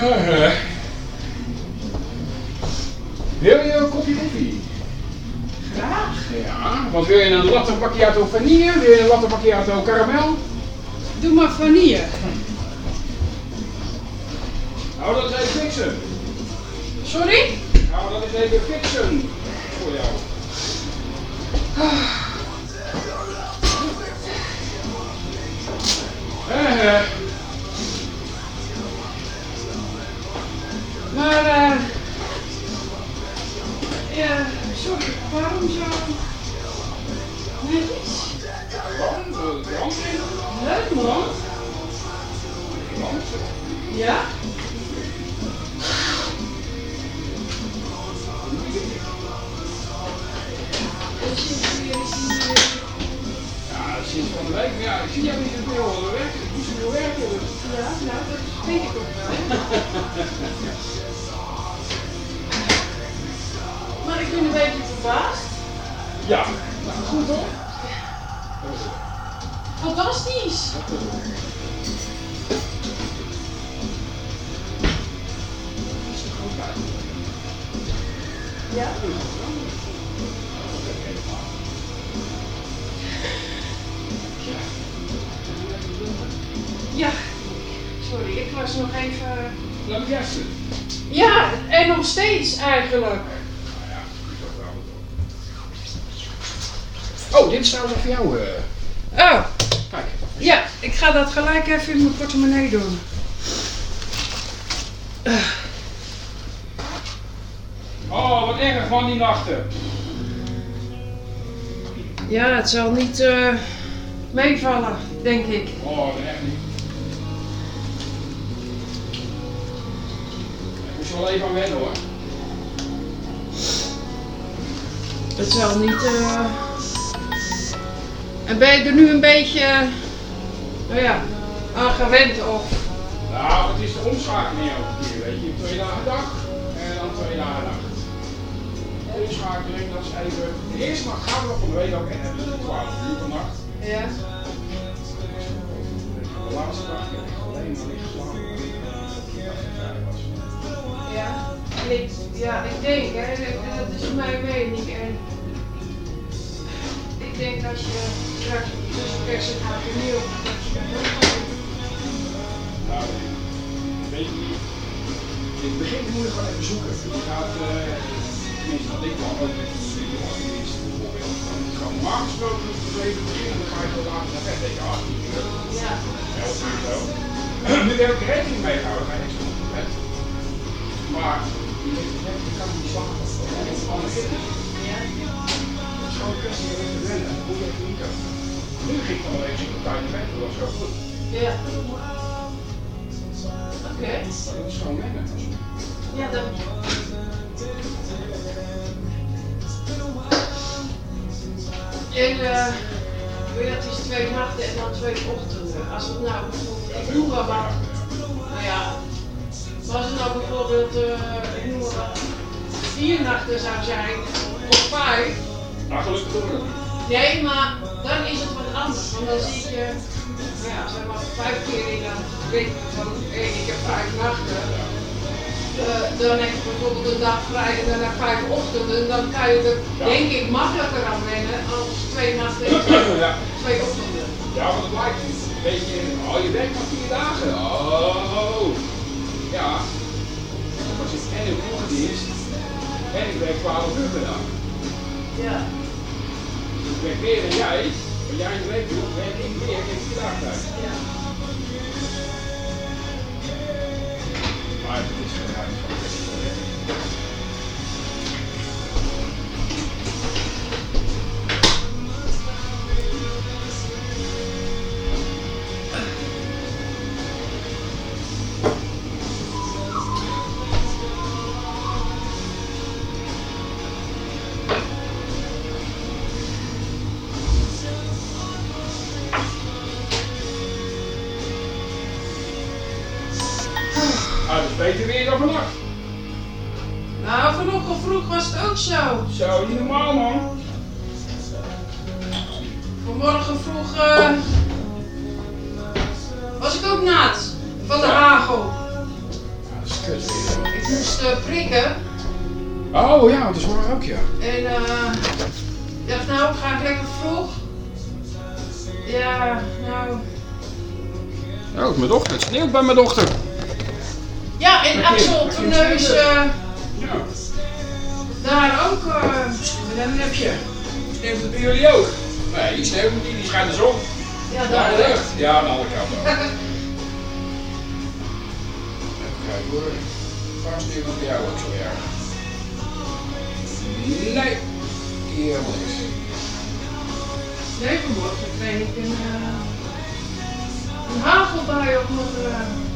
Eh, Wil je een kopje koffie? Graag. Ja, want wil je een latte macchiato vanille? Wil je een latte macchiato karamel? Doe maar vanille. Nou, dat is even fixen. Sorry? Nou, dat is even fixen voor jou. Eh, week. Maar ja, ik zie jou niet zoveel eh, werken. Ik moet zoveel werken. Ja, nou, dat weet ik ook wel. maar ik ben een beetje verbaasd. Ja, goed hoor. Fantastisch. Ja. Sorry, ik was nog even... Jassen. Ja, en nog steeds eigenlijk. Nou. Oh, dit is trouwens voor jou. eh. Oh, Kijk. ja, ik ga dat gelijk even in mijn portemonnee doen. Oh, wat erg van die nachten. Ja, het zal niet eh, meevallen, denk ik. Oh, echt niet. Wel even aan wennen hoor. Het zal niet. eh En ben je er nu een beetje. Nou ja, aan gewend of. Nou, het is de omschakeling elke keer, weet je. Twee dagen dag en dan twee dagen nacht. De omschakeling, dat is even... De eerste nacht gaan we nog van de week ook en hebben we 12 uur per nacht. Ja. De laatste dag heb ik alleen maar liggen Ja, ik denk, hè, dat is mijn mening. En ik denk als je straks tussen kerst en dat je dat gaat doen. Nou, weet je niet. In het begin moet je gewoon even zoeken. Je gaat, eh, tenminste wat ik dan ook met bijvoorbeeld. Gewoon normaal gesproken moet je even beginnen. Dan ga je tot naar bed. Denk je, tien uur, Ja. elf uur zo. Nu heb ik rekening mee gehouden, je met. Maar je je. Dat. Het. Dat je. Nu ging op tijd naar bed. Dat was wel goed. Ja. Oké. Maar dat is gewoon wennen. Ja, dan. En eh, ja, het is twee nachten en dan twee ochtenden. Als het nou maar wat, nou ja, maar als het nou bijvoorbeeld, eh, ik noem maar wat, vier nachten zou zijn, of vijf, Nou, gelukkig niet. nee, maar dan is het wat anders. Want dan zie je, nou ja, zeg maar vijf keer in een week van één, ik heb vijf nachten. Eh, dan heb je bijvoorbeeld een dag vrij en daarna vijf ochtenden, dan kan je er Ja. denk ik makkelijker aan wennen als twee nachten en twee, Ja. twee ochtenden. Ja, want het lijkt een beetje, oh je werkt maar vier dagen. Oh, ja. Dan was ik en in vroege dienst en ik werk 12 uur per dag. Ja. ik werk meer dan jij. Maar jij in doet, werk ik meer. Heb vier dagen. Ja. Beter weer dan vannacht. Nou, vanochtend vroeg was het ook zo. Zo, niet normaal man. Vanmorgen vroeg eh, was ik ook nat van de Ja. hagel. Ah, dat is kut weer. Ik moest eh, prikken Oh ja, dat is waar ook ja. en eh, ik dacht nou, ga ik lekker vroeg. Ja, nou. Oh, mijn dochter. Het sneeuwt bij mijn dochter. Ja, en Axel, is eh, Ja. daar ook. eh dan heb je. Sneeuwt het bij jullie ook? Nee, die sneeuwt niet, die schijnt de zon. Ja, Naar daar de lucht. Ja, aan de andere kant ook. Even kijken hoor. Waar sneeuwt het bij jou ook zo erg? Nee, hier helemaal niks. Nee, vanmorgen kreeg ik een, eh, een hagelbui op mijn. eh, was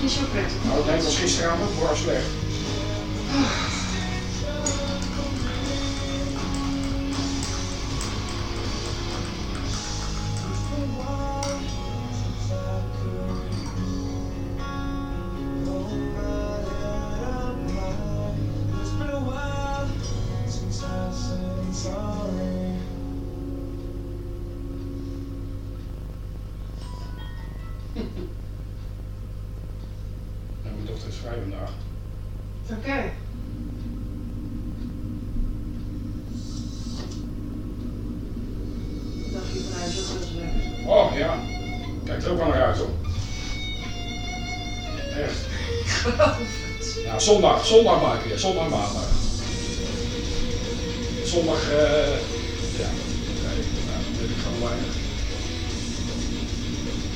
niet zo prettig. Nou, het was gisteravond bar slecht. Oh ja, kijkt er ook wel naar uit hoor. Echt. Ja, zondag, zondag maak ik weer, zondag maandag. Zondag, eh ja, oké, nou, dan heb ik gewoon weinig.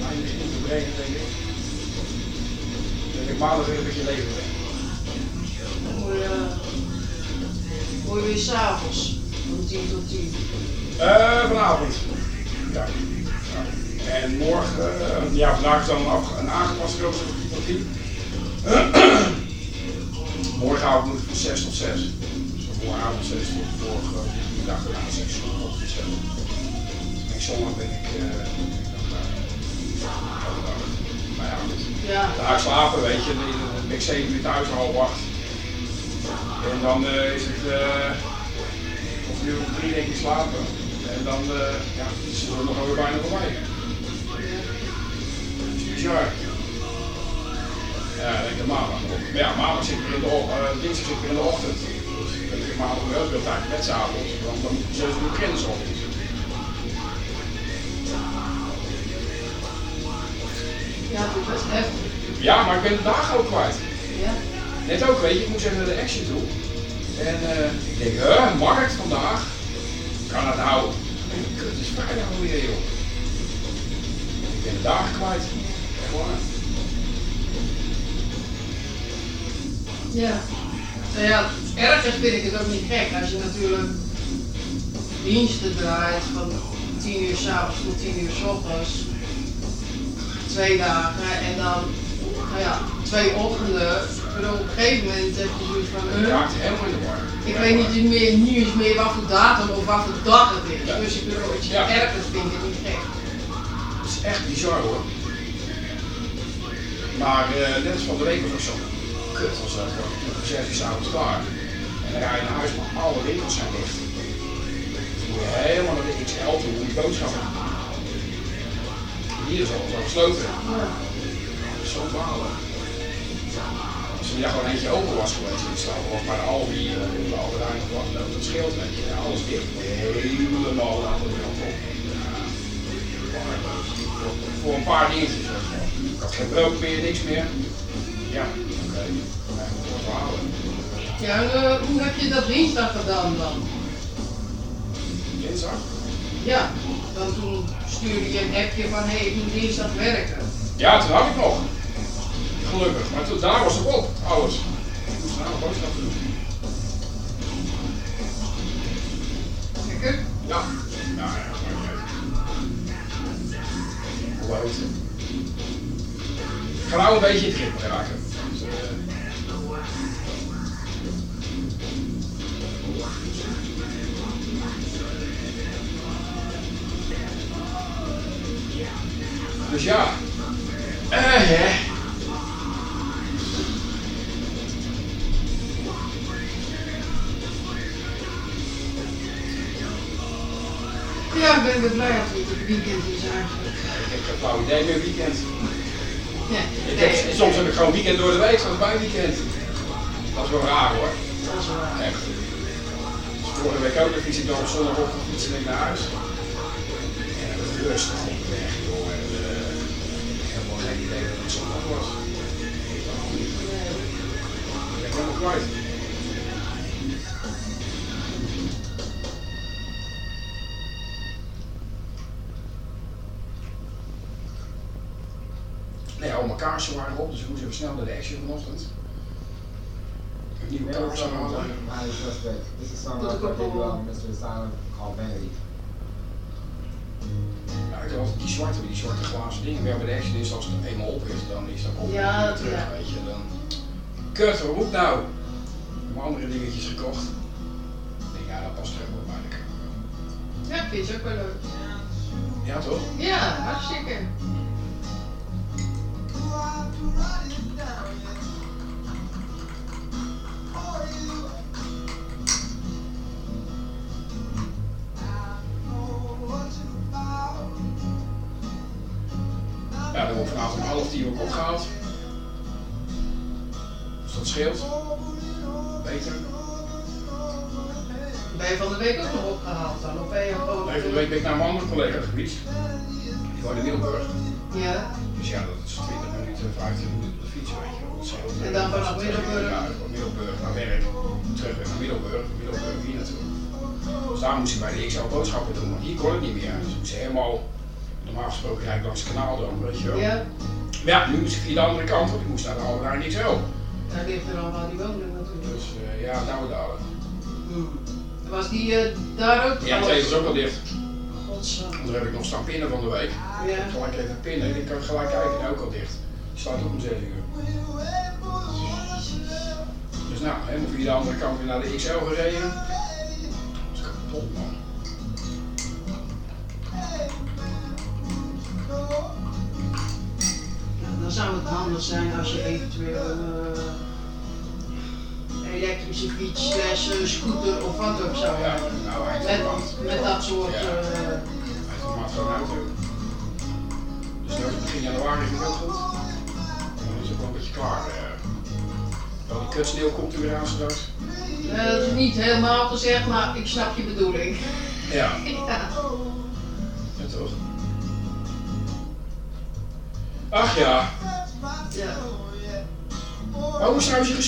Weinig in te brengen, denk ik. Denk ik maandag weer een beetje leven brengen. Moet je, je weer s'avonds van 10 tot 10. Eh, vanavond. Ja. En morgen, eh, ja, vandaag is dan een, een aangepaste rooster van 10 tot 10. Morgenavond moet ik van 6 tot 6. Dus morgenavond 6 tot de dag daarna 6 tot 6. En zondag ben ik, eh. Elke dag. Maar ja. Ja. Daar slapen, weet je. Dan ben ik 7 uur thuis, half 8. En dan eh, is het eh of nu om drie denk ik slapen. En dan eh ja, is het nog alweer bijna voorbij. Bizar. Ja, ik denk de maandag nog. Maar ja, maandag zit ik weer in de ochtend, uh, dinsdag zit weer in de ochtend. Dus ik ik maandag wel veel tijd met s'avonds. Want dan moet ik 6 uur beginnen s'ochtends. Ja, dat is heftig. Ja, maar ik ben de dagen ook kwijt. Ja. Net ook, weet je, ik moest even naar de action toe. En eh, ik denk, huh, markt vandaag? Kan het nou? Het is vrijdag alweer, joh. Ik ben de dagen kwijt. Ja. Nou ja, ergens vind ik het ook niet gek als je natuurlijk diensten draait van 10 uur s'avonds tot 10 uur s ochtends. Twee dagen en dan, nou ja, twee ochtenden. Ik bedoel, op een gegeven moment heb je zoiets van, Ik huh? raakte helemaal in de war. Ik weet niet meer nieuws meer wat voor datum of wat voor dag het is. Ja. Dus ik bedoel, als je Ja. ergens vindt het niet gek. Het is echt bizar hoor. Maar eh, net als van de week ook zo. Kut, was dat. Om zes uur s'avonds klaar. En dan ga je naar huis, maar alle winkels zijn dicht. Dan moet je helemaal naar de XL toe om die boodschappen. Hier is alles al gesloten. Dat zo. Als er gewoon eentje open was geweest, die de Aldi, eh, de Albert Heijn of wat, dat scheelt weet je. Alles dicht, helemaal aan de kant op. Voor, voor een paar dingetjes. wel. Ik had geen brood meer, niks meer. Ja, oké. Okay. Ja, eh, hoe heb je dat dinsdag gedaan dan? dinsdag. Ja, dan toen stuurde je een appje van hé, hey, ik moet dinsdag werken. Ja, toen had ik nog. Gelukkig. Maar toen, daarna was het op, alles. Ik moest daarna nog boodschappen doen. Ja. Ja, ja. Hoe? Ik ga nou een beetje het ritme raken. Dus ja. Eh, hè. Ja, ik ben blij dat het het weekend is eigenlijk. Ik heb geen flauw idee meer weekend. Ja, Ik nee, heb, soms heb ik gewoon weekend door de week, zoals bij weekend. Dat is wel raar hoor. Dat is waar. Echt. Dus vorige week ook, dan fiets ik dan op zondagochtend fietsen ik naar huis. En het was rustig op de weg, joh. En, ik heb wel geen idee dat het zondag was. Het. Ik ben helemaal kwijt. Kaarsen waren op, dus ik moest even snel naar de action vanochtend. Ik heb nieuwe kaarsen someone halen. This is song I you out, Mr. Silent called Vanity. Ja, ik had altijd die zwarte, die zwarte glazen dingen. We hebben de action is als het eenmaal op is, dan is dat op Ja, terug, ja. weet je. Dan... Kut, wat moet nou? Ik heb andere dingetjes gekocht. Ik denk, ja, dat past er wel bij de camera. Ja, vind het ook wel leuk. Ja, toch? Ja, hartstikke. Ja, dan wordt vanavond om half tien ook opgehaald. Dus dat scheelt. Beter. Ben je van de week ook nog opgehaald dan? Of ben je gewoon... Nee, van de week ben ik naar mijn andere collega gefietst. Die woont in Middelburg. Ja. Dus ja, dat is 20 minuten, 15 minuten op de fiets, weet je wel. Dat scheelt. En dan vanaf Middelburg? Ja, van Middelburg naar werk. Terug naar Middelburg, Middelburg hier naartoe. Dus daar moest ik bij de XL boodschappen doen, want hier kon het niet meer. Dus ik moest helemaal, normaal gesproken rijd ik langs het kanaal dan, weet je wel. Ja, Maar ja, nu moest ik via de andere kant, want ik moest naar de Albert Heijn XL. daar ligt er al waar die woonde natuurlijk. Dus eh, ja, nou dalen. Hmm. Was die eh, daar ook? Ja, het is ook al dicht. Want daar heb ik nog staan pinnen van de week. Ja. Gelijk even pinnen, ik kan gelijk kijken, ook al dicht. Ook om 7 uur. Dus nou, helemaal via de andere kant weer naar de XL gereden. Dat is kapot man. Ja, dan zou het handig zijn als je eventueel een eh, elektrische fiets, slash, eh, scooter of wat ook zou Ja, hebben. nou Met, met dat soort. Ja. eh, Hij heeft maat gewoon auto. Dus dat is begin januari ging ook goed. Dan is klaar. eh. Wel, die kutsneeuw komt er weer aan straks. eh, dat is niet helemaal gezegd, maar ik snap je bedoeling. Ja, ja. ja toch. Ach ja, ja. maar hoe is trouwens je gesprek?